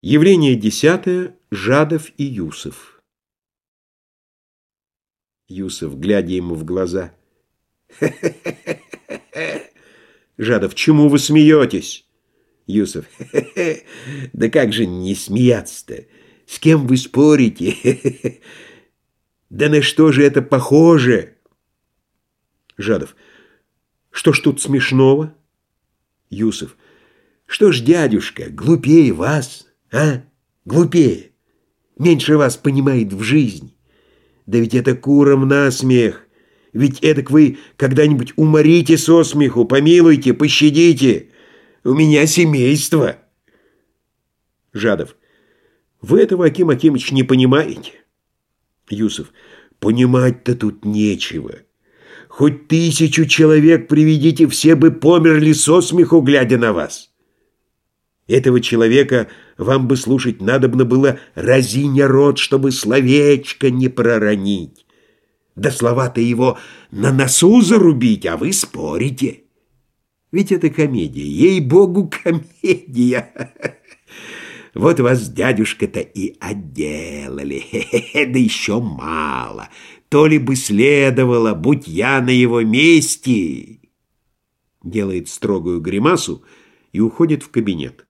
Явление десятое. Жадов и Юсов. Юсов, глядя ему в глаза. Жадов, чему вы смеетесь? Юсов, да как же не смеяться-то? С кем вы спорите? Да на что же это похоже? Жадов, что ж тут смешного? Юсов, что ж, дядюшка, глупее вас? А? Глупее. Меньше вас понимает в жизни. Да ведь это куром насмех. Ведь эдак вы когда-нибудь уморите со смеху, помилуйте, пощадите. У меня семейство. Жадов. Вы этого, Аким Акимович, не понимаете. Юсов. Понимать-то тут нечего. Хоть тысячу человек приведите, все бы померли со смеху, глядя на вас. Этого человека вам бы слушать надобно было разиня рот, чтобы словечко не проронить. Да слова-то его на носу зарубить, а вы спорите. Ведь это комедия, ей-богу, комедия. Вот вас, дядюшка-то, и отделали. Да еще мало. То ли бы следовало, будь я на его месте. Делает строгую гримасу и уходит в кабинет.